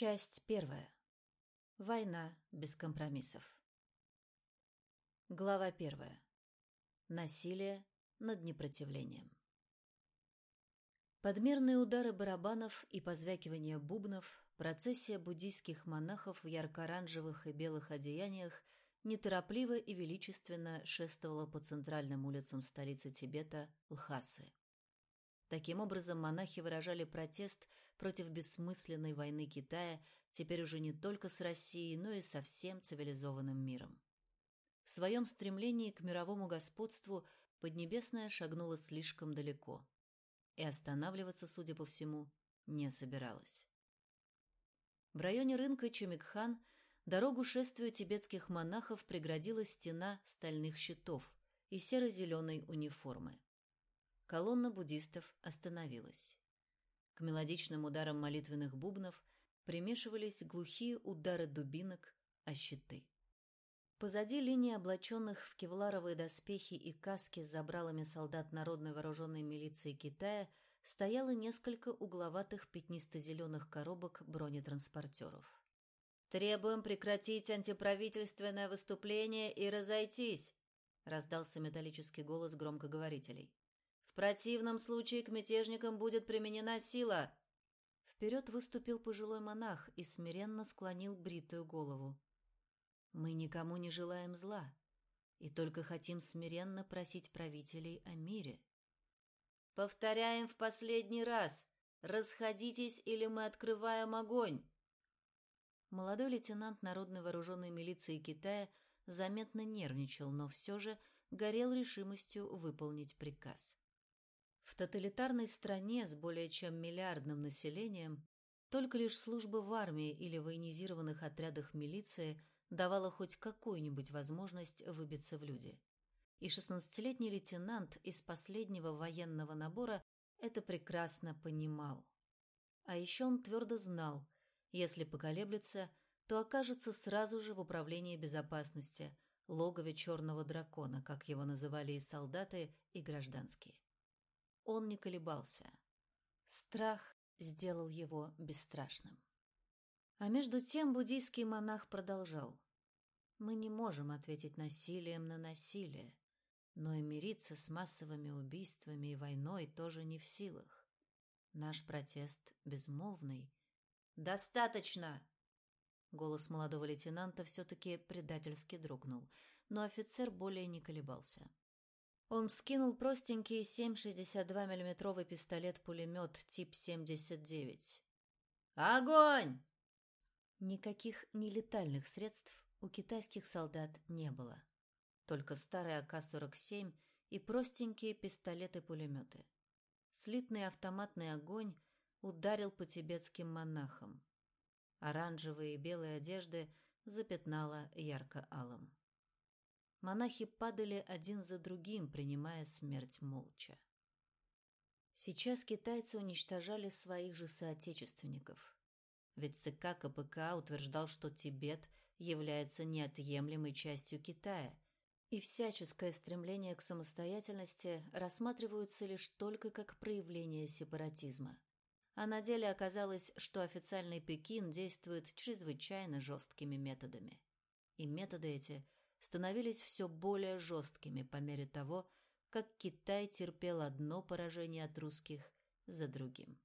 Часть первая. Война без компромиссов. Глава первая. Насилие над непротивлением. Подмерные удары барабанов и позвякивание бубнов, процессия буддийских монахов в ярко-оранжевых и белых одеяниях неторопливо и величественно шествовала по центральным улицам столицы Тибета Лхасы. Таким образом, монахи выражали протест против бессмысленной войны Китая теперь уже не только с Россией, но и со всем цивилизованным миром. В своем стремлении к мировому господству Поднебесная шагнула слишком далеко и останавливаться, судя по всему, не собиралась. В районе рынка Чумикхан дорогу шествию тибетских монахов преградила стена стальных щитов и серо-зеленой униформы. Колонна буддистов остановилась. К мелодичным ударам молитвенных бубнов примешивались глухие удары дубинок о щиты. Позади линии облаченных в кевларовые доспехи и каски с забралами солдат Народной вооруженной милиции Китая стояло несколько угловатых пятнисто-зеленых коробок бронетранспортеров. «Требуем прекратить антиправительственное выступление и разойтись!» — раздался металлический голос громкоговорителей. «В противном случае к мятежникам будет применена сила!» Вперед выступил пожилой монах и смиренно склонил бритую голову. Мы никому не желаем зла и только хотим смиренно просить правителей о мире. Повторяем в последний раз. Расходитесь, или мы открываем огонь. Молодой лейтенант Народной вооруженной милиции Китая заметно нервничал, но все же горел решимостью выполнить приказ. В тоталитарной стране с более чем миллиардным населением только лишь служба в армии или военизированных отрядах милиции – давала хоть какую-нибудь возможность выбиться в люди. И шестнадцатилетний лейтенант из последнего военного набора это прекрасно понимал. А еще он твердо знал, если поколеблется, то окажется сразу же в управлении безопасности, логове черного дракона, как его называли и солдаты, и гражданские. Он не колебался. Страх сделал его бесстрашным. А между тем буддийский монах продолжал. «Мы не можем ответить насилием на насилие, но и мириться с массовыми убийствами и войной тоже не в силах. Наш протест безмолвный». «Достаточно!» Голос молодого лейтенанта все-таки предательски дрогнул, но офицер более не колебался. Он вскинул простенький 7,62 миллиметровый пистолет-пулемет тип 79. «Огонь!» Никаких нелетальных средств у китайских солдат не было. Только старый АК-47 и простенькие пистолеты-пулеметы. Слитный автоматный огонь ударил по тибетским монахам. Оранжевые и белые одежды запятнало ярко-алым. Монахи падали один за другим, принимая смерть молча. Сейчас китайцы уничтожали своих же соотечественников – ведь ЦК КПК утверждал, что Тибет является неотъемлемой частью Китая, и всяческое стремление к самостоятельности рассматриваются лишь только как проявление сепаратизма. А на деле оказалось, что официальный Пекин действует чрезвычайно жесткими методами. И методы эти становились все более жесткими по мере того, как Китай терпел одно поражение от русских за другим.